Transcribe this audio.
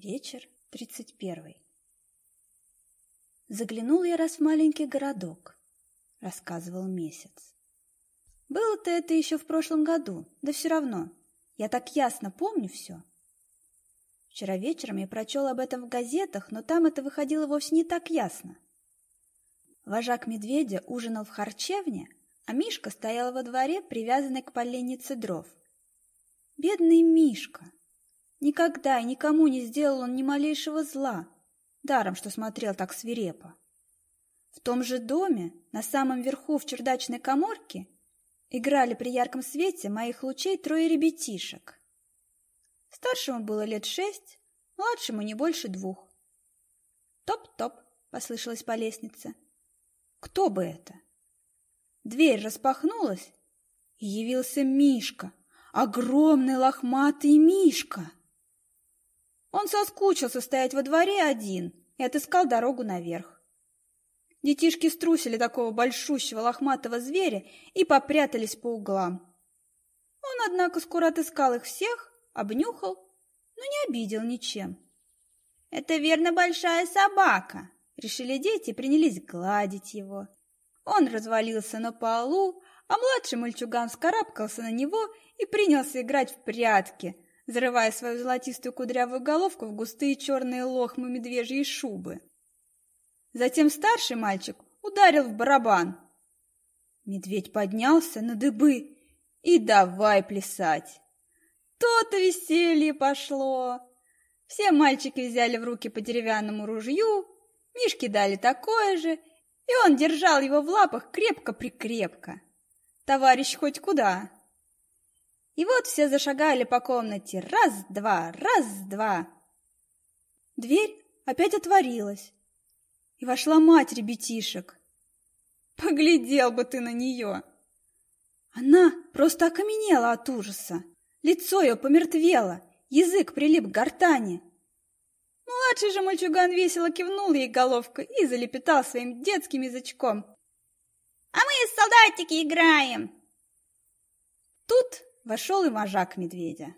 Вечер тридцать первый. Заглянул я раз в маленький городок, рассказывал месяц. Было-то это еще в прошлом году, да все равно, я так ясно помню все. Вчера вечером я прочел об этом в газетах, но там это выходило вовсе не так ясно. Вожак медведя ужинал в харчевне, а Мишка стоял во дворе, привязанный к поленнице дров. Бедный Мишка! Никогда и никому не сделал он ни малейшего зла, даром, что смотрел так свирепо. В том же доме, на самом верху в чердачной коморке, играли при ярком свете моих лучей трое ребятишек. Старшему было лет шесть, младшему не больше двух. «Топ-топ!» — послышалось по лестнице. «Кто бы это?» Дверь распахнулась, и явился Мишка, огромный лохматый Мишка. Он соскучился стоять во дворе один и отыскал дорогу наверх. Детишки струсили такого большущего лохматого зверя и попрятались по углам. Он, однако, скоро отыскал их всех, обнюхал, но не обидел ничем. «Это верно большая собака!» Решили дети и принялись гладить его. Он развалился на полу, а младший мальчуган вскарабкался на него и принялся играть в прятки – зарывая свою золотистую кудрявую головку в густые черные лохмы медвежьей шубы. Затем старший мальчик ударил в барабан. Медведь поднялся на дыбы и давай плясать. То-то веселье пошло. Все мальчики взяли в руки по деревянному ружью, Мишке дали такое же, и он держал его в лапах крепко-прикрепко. Товарищ хоть куда. И вот все зашагали по комнате. Раз-два, раз-два. Дверь опять отворилась, и вошла мать ребятишек. Поглядел бы ты на нее! Она просто окаменела от ужаса. Лицо ее помертвело, язык прилип к гортани. Младший же мальчуган весело кивнул ей головкой и залепетал своим детским язычком. «А мы, солдатики, играем!» Тут вошел и вожак медведя.